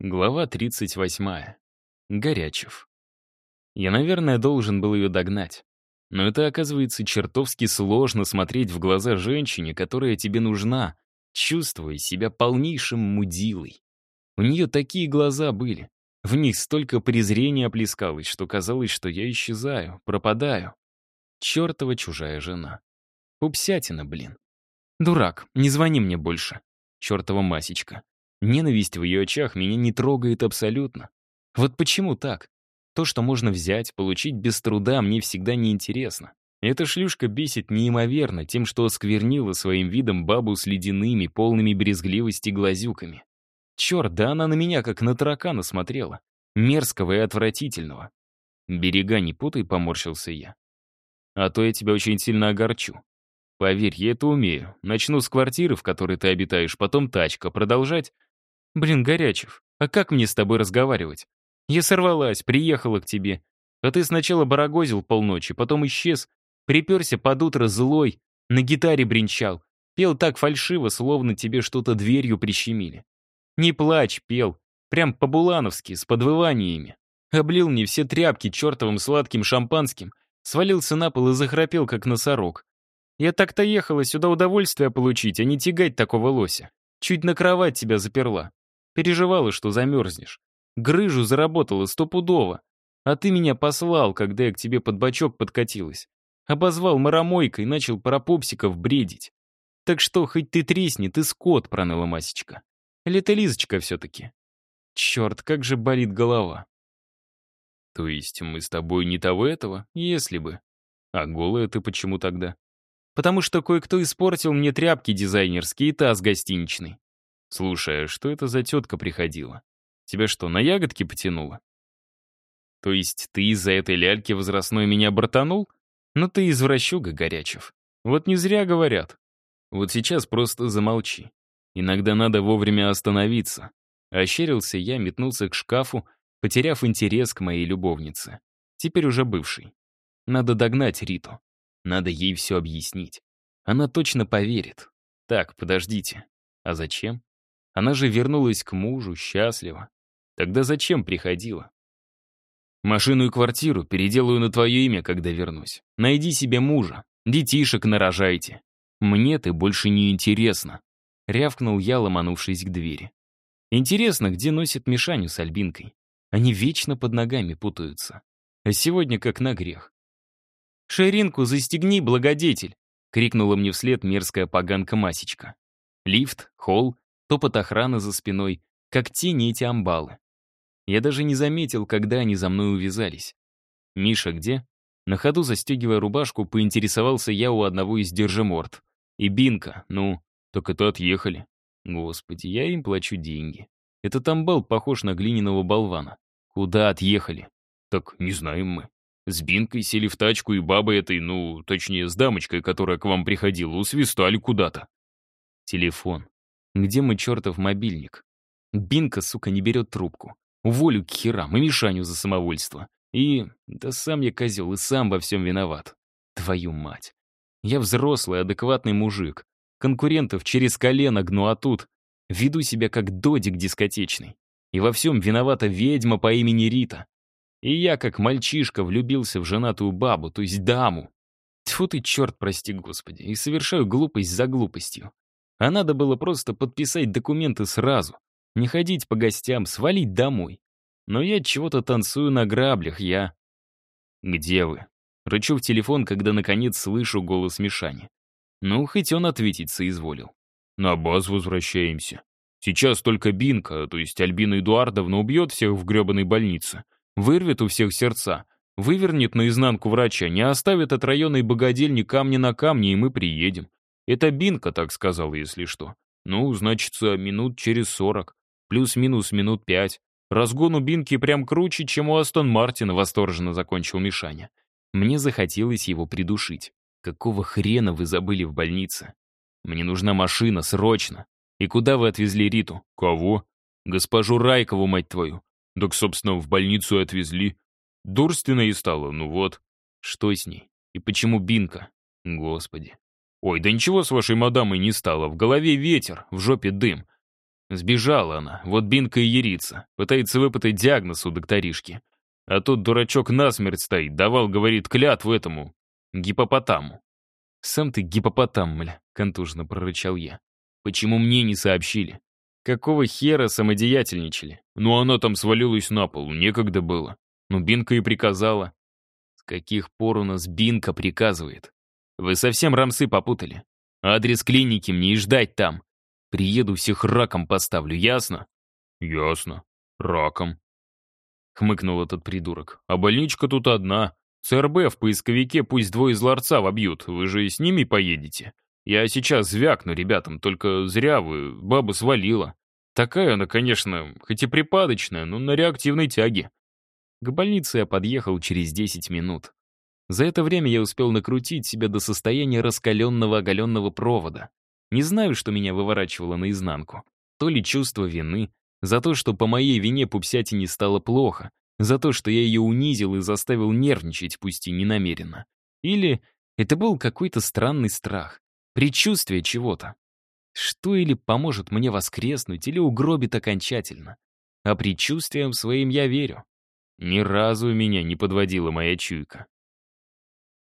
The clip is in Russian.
Глава 38. Горячев. Я, наверное, должен был ее догнать. Но это, оказывается, чертовски сложно смотреть в глаза женщине, которая тебе нужна, чувствуя себя полнейшим мудилой. У нее такие глаза были. В них столько презрения оплескалось, что казалось, что я исчезаю, пропадаю. Чертова чужая жена. Упсятина, блин. Дурак, не звони мне больше. Чертова масечка. Ненависть в ее очах меня не трогает абсолютно. Вот почему так? То, что можно взять, получить без труда, мне всегда неинтересно. Эта шлюшка бесит неимоверно тем, что осквернила своим видом бабу с ледяными, полными брезгливости глазюками. Черт, да она на меня как на таракана смотрела. Мерзкого и отвратительного. «Берега не путай», — поморщился я. «А то я тебя очень сильно огорчу. Поверь, я это умею. Начну с квартиры, в которой ты обитаешь, потом тачка. Продолжать «Блин, Горячев, а как мне с тобой разговаривать? Я сорвалась, приехала к тебе. А ты сначала барагозил полночи, потом исчез, приперся под утро злой, на гитаре бренчал, пел так фальшиво, словно тебе что-то дверью прищемили. Не плачь, пел, прям по-булановски, с подвываниями. Облил мне все тряпки чертовым сладким шампанским, свалился на пол и захрапел, как носорог. Я так-то ехала сюда удовольствие получить, а не тягать такого лося. Чуть на кровать тебя заперла. Переживала, что замерзнешь. Грыжу заработала стопудово. А ты меня послал, когда я к тебе под бочок подкатилась. Обозвал маромойкой и начал про попсиков бредить. Так что хоть ты тресни, ты скот, проныла Масечка. Или ты Лизочка все-таки? Черт, как же болит голова. То есть мы с тобой не того этого, если бы. А голая ты почему тогда? Потому что кое-кто испортил мне тряпки дизайнерские и таз гостиничный. «Слушай, а что это за тетка приходила? Тебя что, на ягодки потянуло? «То есть ты из-за этой ляльки возрастной меня бортанул? Ну ты извращуга, Горячев. Вот не зря говорят. Вот сейчас просто замолчи. Иногда надо вовремя остановиться». Ощерился я, метнулся к шкафу, потеряв интерес к моей любовнице. Теперь уже бывший. Надо догнать Риту. Надо ей все объяснить. Она точно поверит. Так, подождите. А зачем? Она же вернулась к мужу, счастлива. Тогда зачем приходила? Машину и квартиру переделаю на твое имя, когда вернусь. Найди себе мужа, детишек нарожайте. Мне ты больше не интересно. Рявкнул я, ломанувшись к двери. Интересно, где носит Мишаню с Альбинкой? Они вечно под ногами путаются. А сегодня как на грех. «Ширинку застегни, благодетель!» — крикнула мне вслед мерзкая поганка-масечка. Лифт, холл, топот охраны за спиной, как тени эти амбалы. Я даже не заметил, когда они за мной увязались. «Миша где?» На ходу, застегивая рубашку, поинтересовался я у одного из держиморт. «И Бинка, ну, так это отъехали». Господи, я им плачу деньги. Этот амбал похож на глиняного болвана. Куда отъехали? Так не знаем мы. С Бинкой сели в тачку, и бабой этой, ну, точнее, с дамочкой, которая к вам приходила, усвистали куда-то. Телефон. Где мой чертов мобильник? Бинка, сука, не берет трубку. Уволю к херам и Мишаню за самовольство. И... да сам я козел и сам во всем виноват. Твою мать. Я взрослый, адекватный мужик. Конкурентов через колено гну, а тут... Веду себя как додик дискотечный. И во всем виновата ведьма по имени Рита. И я, как мальчишка, влюбился в женатую бабу, то есть даму. Тьфу ты, черт, прости господи, и совершаю глупость за глупостью. А надо было просто подписать документы сразу, не ходить по гостям, свалить домой. Но я чего-то танцую на граблях, я... «Где вы?» Рычу в телефон, когда наконец слышу голос Мишани. Ну, хоть он ответить соизволил. «На баз возвращаемся. Сейчас только Бинка, то есть Альбина Эдуардовна, убьет всех в гребаной больнице, вырвет у всех сердца, вывернет наизнанку врача, не оставит от района и богадельни камни на камне, и мы приедем. Это Бинка так сказал, если что. Ну, значится, минут через сорок. Плюс-минус минут пять. Разгон у Бинки прям круче, чем у Астон Мартина, восторженно закончил Мишаня. Мне захотелось его придушить. Какого хрена вы забыли в больнице? Мне нужна машина, срочно. И куда вы отвезли Риту? Кого? Госпожу Райкову, мать твою. Так, собственно, в больницу отвезли. Дурственно и стало, ну вот. Что с ней? И почему Бинка? Господи. «Ой, да ничего с вашей мадамой не стало, в голове ветер, в жопе дым». Сбежала она, вот Бинка и ерится, пытается выпытать диагноз у докторишки. А тут дурачок насмерть стоит, давал, говорит, клятву этому, гипопотаму. «Сам ты гипопотам, мля», — контужно прорычал я. «Почему мне не сообщили? Какого хера самодеятельничали? Ну она там свалилась на пол, некогда было. Ну Бинка и приказала». «С каких пор у нас Бинка приказывает?» Вы совсем рамсы попутали. Адрес клиники мне и ждать там. Приеду, всех раком поставлю, ясно? Ясно. Раком. Хмыкнул этот придурок. А больничка тут одна. ЦРБ в поисковике пусть двое из ларца вобьют. Вы же и с ними поедете. Я сейчас звякну ребятам, только зря вы, баба свалила. Такая она, конечно, хоть и припадочная, но на реактивной тяге. К больнице я подъехал через 10 минут. За это время я успел накрутить себя до состояния раскаленного оголенного провода. Не знаю, что меня выворачивало наизнанку. То ли чувство вины, за то, что по моей вине пупсяти не стало плохо, за то, что я ее унизил и заставил нервничать, пусть и ненамеренно. Или это был какой-то странный страх, предчувствие чего-то. Что или поможет мне воскреснуть, или угробит окончательно. А предчувствием своим я верю. Ни разу меня не подводила моя чуйка.